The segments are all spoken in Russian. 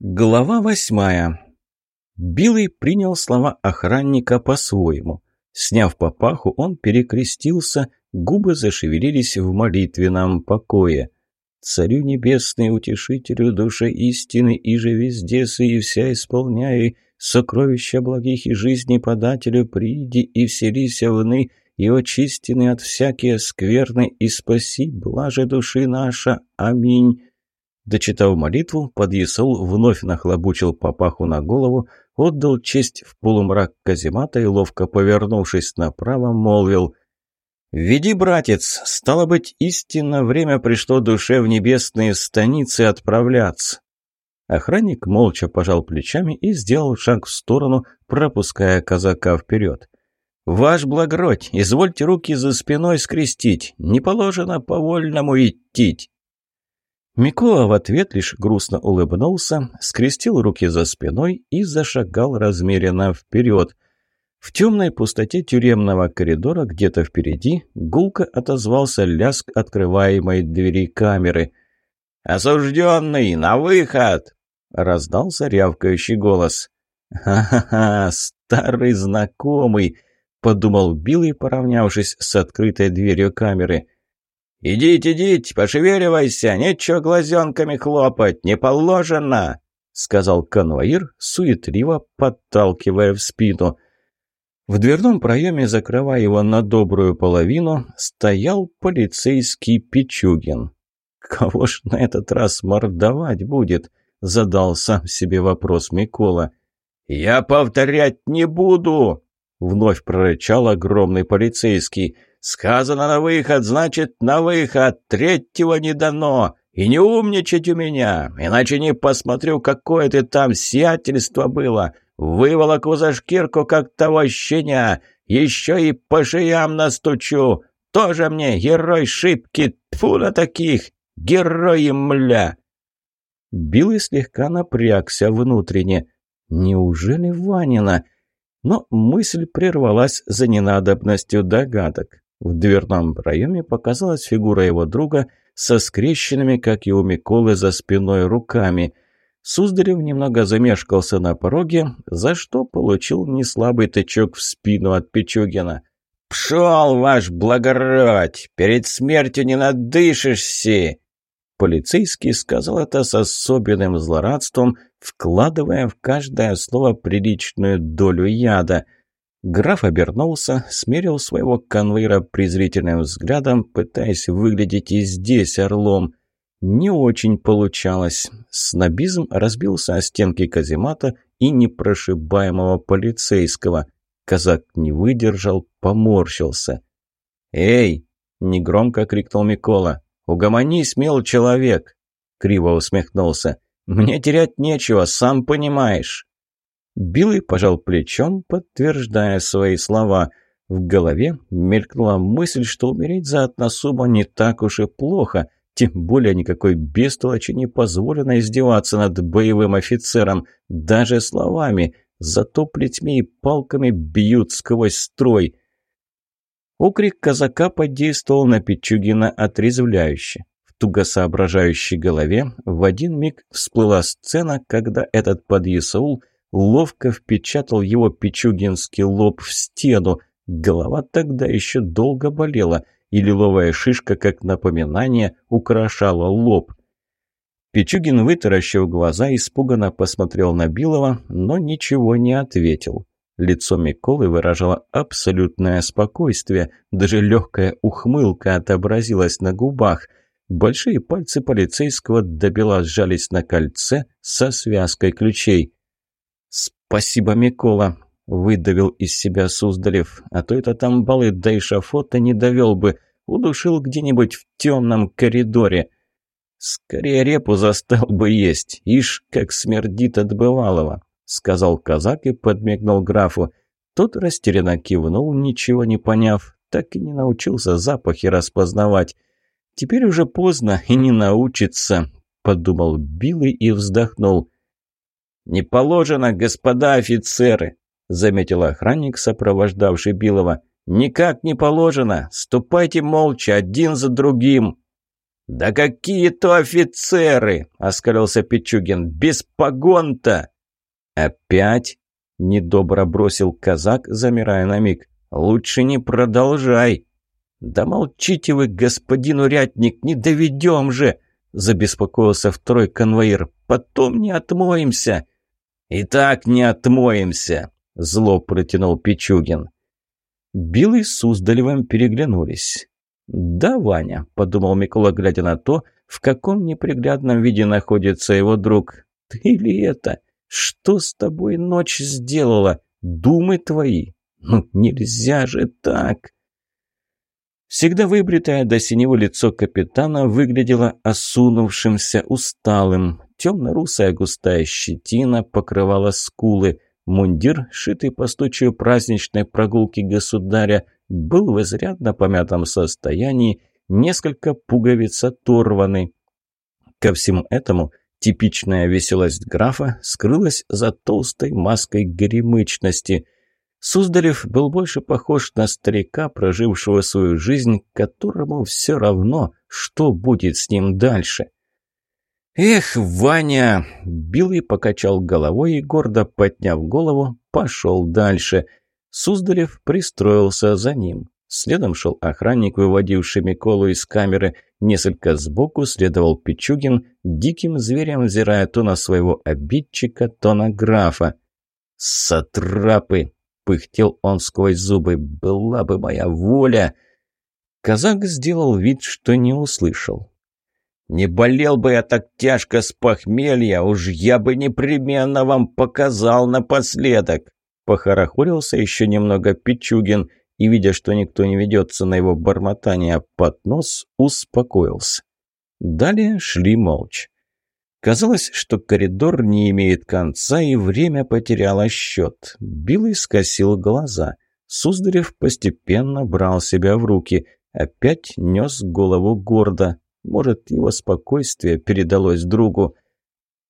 Глава восьмая. Билый принял слова охранника по-своему. Сняв папаху, он перекрестился, губы зашевелились в молитвенном покое. «Царю небесный, утешителю душе истины, и же везде и вся исполняй, сокровища благих и жизни подателю, приди и вселися вны, и очистины от всякие скверны, и спаси блаже души наша. Аминь». Дочитав молитву, подъясол вновь нахлобучил папаху на голову, отдал честь в полумрак каземата и, ловко повернувшись направо, молвил «Веди, братец, стало быть, истинно время пришло душе в небесные станицы отправляться». Охранник молча пожал плечами и сделал шаг в сторону, пропуская казака вперед. «Ваш благородь, извольте руки за спиной скрестить, не положено по-вольному идти». Микола в ответ лишь грустно улыбнулся, скрестил руки за спиной и зашагал размеренно вперед. В темной пустоте тюремного коридора где-то впереди гулко отозвался лязг открываемой двери камеры. «Осужденный, на выход!» — раздался рявкающий голос. «Ха-ха-ха, старый знакомый!» — подумал Билл поравнявшись с открытой дверью камеры — «Идите, идите, пошевеливайся, нечего глазенками хлопать, не положено!» — сказал конвоир, суетливо подталкивая в спину. В дверном проеме, закрывая его на добрую половину, стоял полицейский Пичугин. «Кого ж на этот раз мордовать будет?» — задал сам себе вопрос Микола. «Я повторять не буду!» — вновь прорычал огромный полицейский — Сказано на выход, значит на выход. Третьего не дано. И не умничать у меня, иначе не посмотрю, какое ты там сиятельство было. Выволоку за шкирку, как того щеня. Еще и по шеям настучу. Тоже мне герой шибки. Тьфу на таких. Герои, мля. Билый слегка напрягся внутренне. Неужели Ванина? Но мысль прервалась за ненадобностью догадок. В дверном проеме показалась фигура его друга со скрещенными, как и у Миколы, за спиной руками. Суздарев немного замешкался на пороге, за что получил неслабый тычок в спину от Пичугина. «Пшел, ваш благородь! Перед смертью не надышишься!» Полицейский сказал это с особенным злорадством, вкладывая в каждое слово приличную долю яда – Граф обернулся, смерил своего конвоира презрительным взглядом, пытаясь выглядеть и здесь орлом. Не очень получалось. Снобизм разбился о стенки каземата и непрошибаемого полицейского. Казак не выдержал, поморщился. «Эй!» — негромко крикнул Микола. «Угомонись, мил человек!» — криво усмехнулся. «Мне терять нечего, сам понимаешь». Билый пожал плечом, подтверждая свои слова. В голове мелькнула мысль, что умереть за односума не так уж и плохо, тем более никакой бестолочи не позволено издеваться над боевым офицером, даже словами, зато плетьми и палками бьют сквозь строй. Укрик казака подействовал на Пичугина отрезвляюще. Туго соображающей голове в один миг всплыла сцена, когда этот подъясаул – ловко впечатал его пичугинский лоб в стену. Голова тогда еще долго болела, и лиловая шишка, как напоминание, украшала лоб. Пичугин, вытаращив глаза, испуганно посмотрел на Билова, но ничего не ответил. Лицо Миколы выражало абсолютное спокойствие, даже легкая ухмылка отобразилась на губах. Большие пальцы полицейского добела сжались на кольце со связкой ключей. «Спасибо, Микола», — выдавил из себя Суздалев. «А то это там балы до эшафота не довел бы, удушил где-нибудь в темном коридоре. Скорее репу застал бы есть, ишь, как смердит от бывалого», — сказал казак и подмигнул графу. Тот растерянно кивнул, ничего не поняв, так и не научился запахи распознавать. «Теперь уже поздно и не научится», — подумал Билый и вздохнул. «Не положено, господа офицеры!» — заметил охранник, сопровождавший Билова. «Никак не положено! Ступайте молча, один за другим!» «Да какие то офицеры!» – оскалился Пичугин. «Без погон-то!» «Опять?» – недобро бросил казак, замирая на миг. «Лучше не продолжай!» «Да молчите вы, господин урядник, не доведем же!» – забеспокоился второй конвоир. «Потом не отмоемся!» «И так не отмоемся!» – зло протянул Пичугин. Билый с Суздалевым переглянулись. «Да, Ваня», – подумал Микола, глядя на то, в каком неприглядном виде находится его друг. «Ты ли это? Что с тобой ночь сделала? Думы твои? Ну, нельзя же так!» Всегда выбритое до синего лицо капитана выглядело осунувшимся, усталым. Темно-русая густая щетина покрывала скулы. Мундир, шитый по случаю праздничной прогулки государя, был в изрядно помятом состоянии, несколько пуговиц оторваны. Ко всему этому типичная веселость графа скрылась за толстой маской горемычности. Суздалев был больше похож на старика, прожившего свою жизнь, которому все равно, что будет с ним дальше. «Эх, Ваня!» – Билый покачал головой и, гордо подняв голову, пошел дальше – Суздалев пристроился за ним. Следом шел охранник, выводивший Миколу из камеры. Несколько сбоку следовал Пичугин, диким зверем взирая то на своего обидчика, то на графа. «Сатрапы!» — пыхтел он сквозь зубы. «Была бы моя воля!» Казак сделал вид, что не услышал. «Не болел бы я так тяжко с похмелья, уж я бы непременно вам показал напоследок!» Похорохорился еще немного Пичугин и, видя, что никто не ведется на его бормотание под нос, успокоился. Далее шли молча. Казалось, что коридор не имеет конца, и время потеряло счет. Билый скосил глаза. Суздарев постепенно брал себя в руки. Опять нес голову гордо. Может, его спокойствие передалось другу.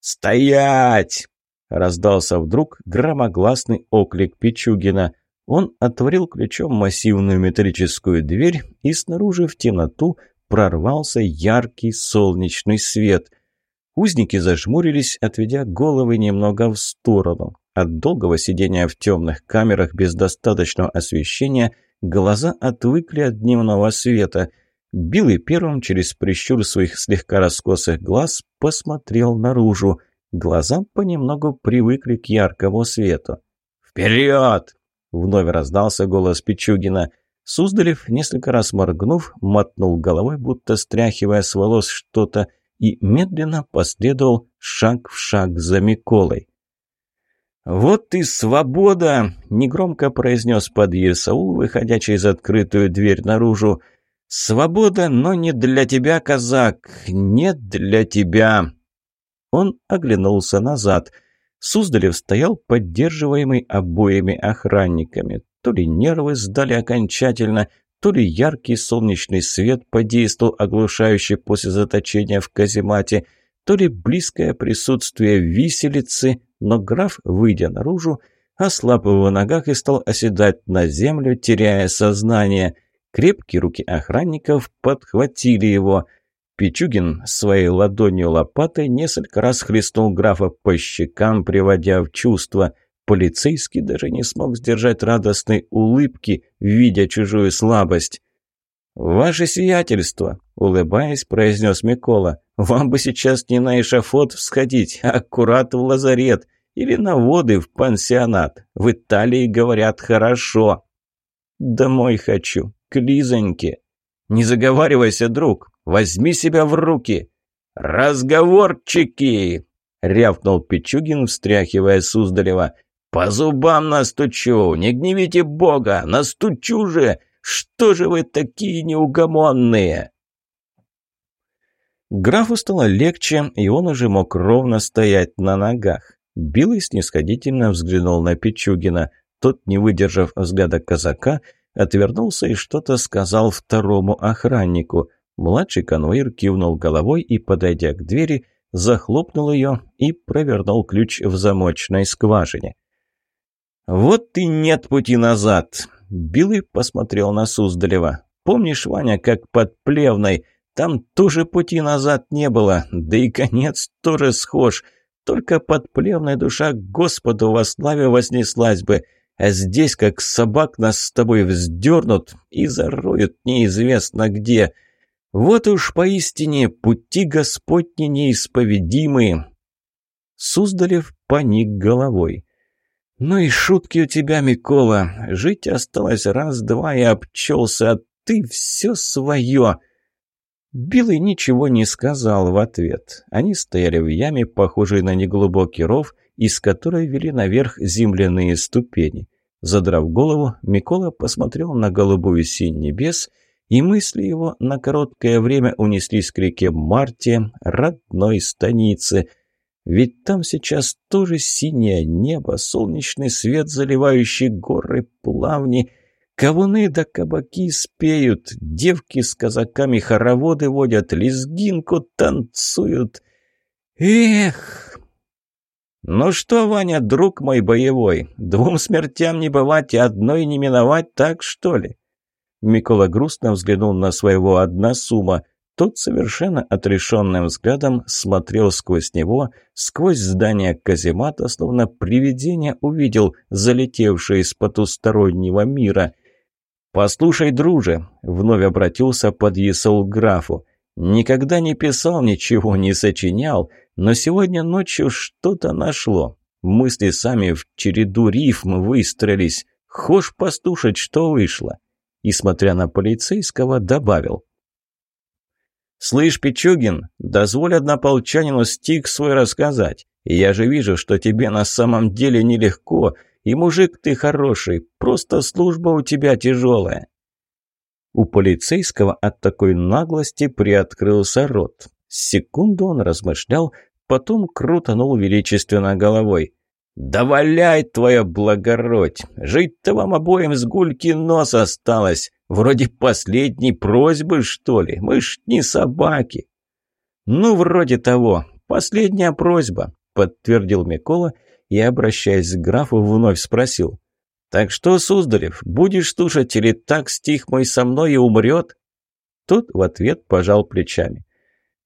«Стоять!» Раздался вдруг громогласный оклик Пичугина. Он отворил ключом массивную металлическую дверь, и снаружи в темноту прорвался яркий солнечный свет. Узники зажмурились, отведя головы немного в сторону. От долгого сидения в темных камерах без достаточного освещения глаза отвыкли от дневного света. Билый первым через прищур своих слегка раскосых глаз посмотрел наружу – Глаза понемногу привыкли к яркому свету. «Вперед!» — вновь раздался голос Пичугина. Суздалев, несколько раз моргнув, мотнул головой, будто стряхивая с волос что-то, и медленно последовал шаг в шаг за Миколой. «Вот и свобода!» — негромко произнес подъезд Саул, выходя через открытую дверь наружу. «Свобода, но не для тебя, казак, не для тебя!» Он оглянулся назад. Суздалев стоял, поддерживаемый обоими охранниками. То ли нервы сдали окончательно, то ли яркий солнечный свет подействовал оглушающе после заточения в каземате, то ли близкое присутствие виселицы, но граф, выйдя наружу, ослаб его ногах и стал оседать на землю, теряя сознание. Крепкие руки охранников подхватили его. Пичугин своей ладонью лопатой несколько раз хлестнул графа по щекам, приводя в чувство. Полицейский даже не смог сдержать радостной улыбки, видя чужую слабость. «Ваше сиятельство!» — улыбаясь, произнес Микола. «Вам бы сейчас не на эшафот всходить, а аккурат в лазарет или на воды в пансионат. В Италии говорят хорошо». «Домой хочу, к Лизоньке». «Не заговаривайся, друг, Возьми себя в руки!» «Разговорчики!» — рявкнул Пичугин, встряхивая Суздалева. «По зубам настучу! Не гневите Бога! Настучу же! Что же вы такие неугомонные?» Графу стало легче, и он уже мог ровно стоять на ногах. Билый снисходительно взглянул на Пичугина. Тот, не выдержав взгляда казака, отвернулся и что-то сказал второму охраннику. Младший конвоир кивнул головой и, подойдя к двери, захлопнул ее и провернул ключ в замочной скважине. «Вот и нет пути назад!» Билый посмотрел на Суздалева. «Помнишь, Ваня, как под Плевной? Там тоже пути назад не было, да и конец тоже схож. Только под плевной душа Господу во славе вознеслась бы. А здесь, как собак, нас с тобой вздернут и зароют неизвестно где. Вот уж поистине пути Господни неисповедимые. Суздалев поник головой. «Ну и шутки у тебя, Микола. Жить осталось раз-два и обчелся, а ты все свое!» Билый ничего не сказал в ответ. Они стояли в яме, похожей на неглубокий ров, из которой вели наверх земляные ступени. Задрав голову, Микола посмотрел на голубую синь небес, и мысли его на короткое время унеслись к реке Марте, родной станице. Ведь там сейчас тоже синее небо, солнечный свет, заливающий горы, плавни — Кавуны да кабаки спеют, девки с казаками хороводы водят, лезгинку танцуют. Эх! Ну что, Ваня, друг мой боевой, двум смертям не бывать и одной не миновать, так что ли? Микола грустно взглянул на своего односума. Тот совершенно отрешенным взглядом смотрел сквозь него, сквозь здание каземата, словно привидение увидел, залетевшее из потустороннего мира — «Послушай, друже», — вновь обратился подъясол графу, «никогда не писал, ничего не сочинял, но сегодня ночью что-то нашло. Мысли сами в череду рифм выстроились. Хошь послушать, что вышло?» И, смотря на полицейского, добавил. «Слышь, Пичугин, дозволь однополчанину стих свой рассказать. Я же вижу, что тебе на самом деле нелегко, и мужик ты хороший, просто служба у тебя тяжелая». У полицейского от такой наглости приоткрылся рот. Секунду он размышлял, потом крутанул величественно головой. «Да валяй, твоя благородь! Жить-то вам обоим с гульки нос осталось! Вроде последней просьбы, что ли? Мы ж не собаки!» «Ну, вроде того. Последняя просьба», — подтвердил Микола и, обращаясь к графу, вновь спросил. «Так что, Суздалев, будешь слушать или так стих мой со мной и умрет?» Тот в ответ пожал плечами.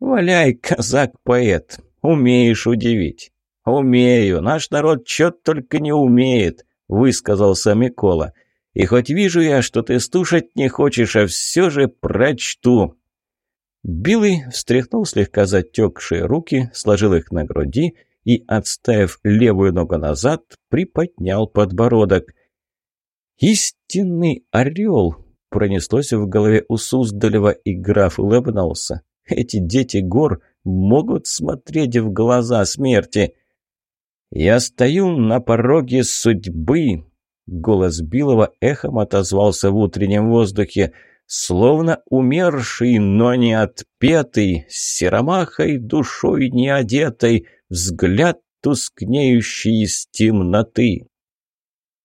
«Валяй, казак-поэт, умеешь удивить». «Умею, наш народ чё только не умеет», — высказался Микола. «И хоть вижу я, что ты слушать не хочешь, а все же прочту». Билый встряхнул слегка затекшие руки, сложил их на груди и, отставив левую ногу назад, приподнял подбородок. «Истинный орел!» — пронеслось в голове у Суздалева, и граф улыбнулся. «Эти дети гор могут смотреть в глаза смерти!» «Я стою на пороге судьбы!» Голос Билова эхом отозвался в утреннем воздухе. Словно умерший, но не отпетый, с серомахой душой не одетой, взгляд тускнеющий из темноты.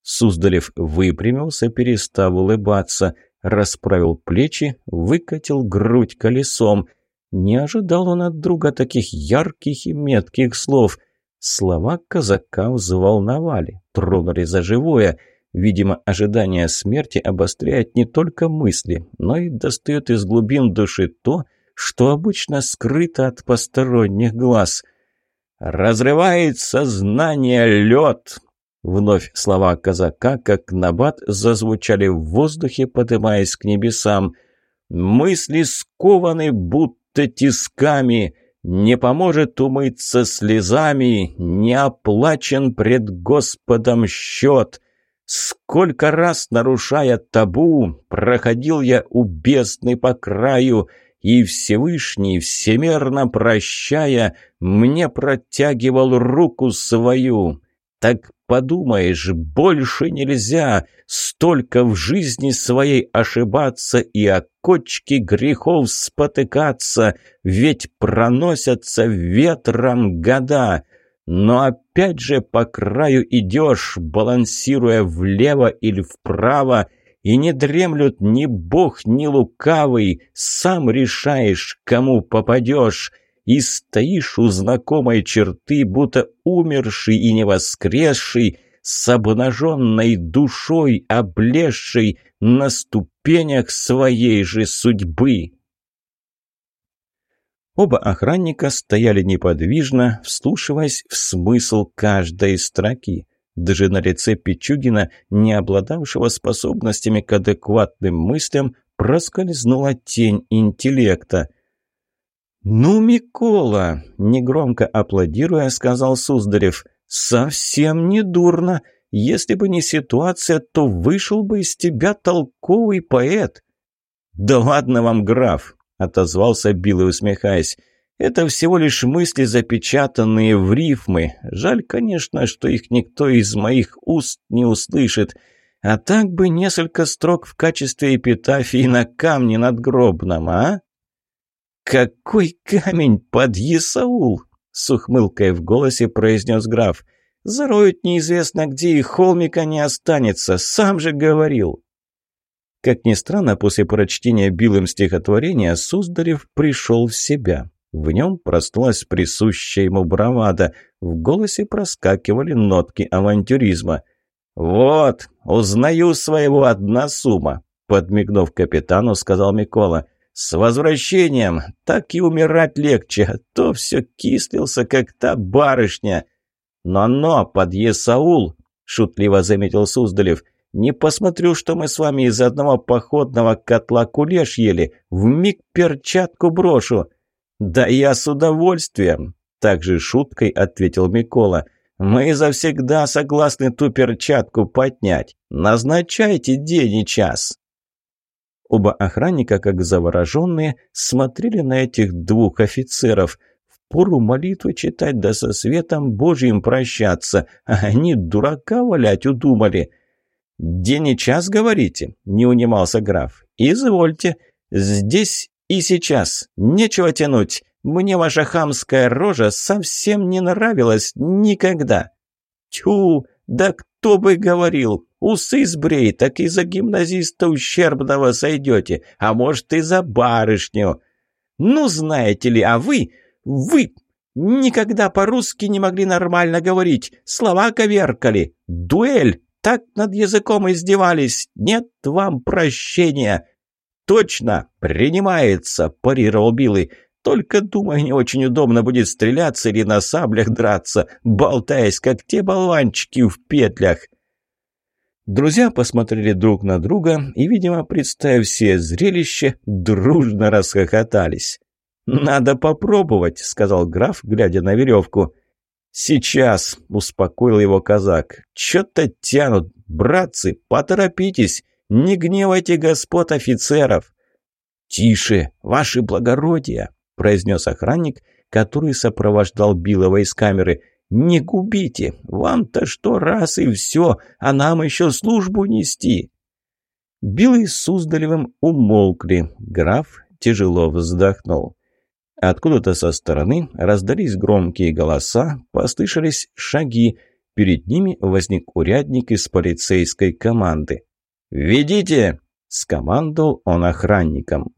Суздалев выпрямился, перестав улыбаться, расправил плечи, выкатил грудь колесом. Не ожидал он от друга таких ярких и метких слов. Слова казака взволновали, тронули за живое. Видимо, ожидание смерти обостряет не только мысли, но и достает из глубин души то, что обычно скрыто от посторонних глаз. «Разрывает сознание лед!» Вновь слова казака, как набат, зазвучали в воздухе, поднимаясь к небесам. «Мысли скованы, будто тисками, не поможет умыться слезами, не оплачен пред Господом счет. Сколько раз, нарушая табу, проходил я у бездны по краю, и Всевышний, всемерно прощая, мне протягивал руку свою. Так подумаешь, больше нельзя столько в жизни своей ошибаться и о кочке грехов спотыкаться, ведь проносятся ветром года. Но опять же по краю идешь, балансируя влево или вправо, и не дремлют ни бог, ни лукавый, сам решаешь, кому попадешь, и стоишь у знакомой черты, будто умерший и не воскресший, с обнаженной душой, облезшей на ступенях своей же судьбы. Оба охранника стояли неподвижно, вслушиваясь в смысл каждой строки. Даже на лице Пичугина, не обладавшего способностями к адекватным мыслям, проскользнула тень интеллекта. «Ну, Микола!» – негромко аплодируя, сказал Суздарев. «Совсем не дурно. Если бы не ситуация, то вышел бы из тебя толковый поэт». «Да ладно вам, граф!» – отозвался Билл, усмехаясь. «Это всего лишь мысли, запечатанные в рифмы. Жаль, конечно, что их никто из моих уст не услышит. А так бы несколько строк в качестве эпитафии на камне надгробном, а?» «Какой камень под Есаул!» — с ухмылкой в голосе произнес граф. «Зароют неизвестно где, и холмика не останется, сам же говорил». Как ни странно, после прочтения Билым стихотворения Суздарев пришел в себя. В нем проснулась присущая ему бравада, в голосе проскакивали нотки авантюризма. «Вот, узнаю своего односума», — подмигнув капитану, сказал Микола. «С возвращением! Так и умирать легче, а то все кислился, как та барышня!» «Но-но, подъесаул!» — шутливо заметил Суздалев. «Не посмотрю, что мы с вами из одного походного котла кулеш ели. Вмиг перчатку брошу!» «Да я с удовольствием!» — также шуткой ответил Микола. «Мы завсегда согласны ту перчатку поднять. Назначайте день и час!» Оба охранника, как завороженные, смотрели на этих двух офицеров. Впору молитвы читать да со светом Божьим прощаться, а они дурака валять удумали. «День и час, говорите?» – не унимался граф. «Извольте. Здесь и сейчас. Нечего тянуть. Мне ваша хамская рожа совсем не нравилась никогда». «Тю, да кто бы говорил? Усы сбрей, так и за гимназиста ущербного сойдете, а может и за барышню. Ну, знаете ли, а вы, вы никогда по-русски не могли нормально говорить, слова коверкали. Дуэль, так над языком издевались, нет вам прощения. Точно, принимается, парировал Билый. Только, думаю, не очень удобно будет стреляться или на саблях драться, болтаясь, как те болванчики в петлях. Друзья посмотрели друг на друга и, видимо, представив все зрелище, дружно расхохотались. «Надо попробовать», — сказал граф, глядя на веревку. «Сейчас», — успокоил его казак. «Чё-то тянут. Братцы, поторопитесь. Не гневайте господ офицеров». «Тише, ваше благородие», — произнес охранник, который сопровождал Билова из камеры. «Не губите! Вам-то что раз и все, а нам еще службу нести!» Билый с Суздалевым умолкли. Граф тяжело вздохнул. Откуда-то со стороны раздались громкие голоса, послышались шаги. Перед ними возник урядник из полицейской команды. «Ведите!» – скомандовал он охранникам.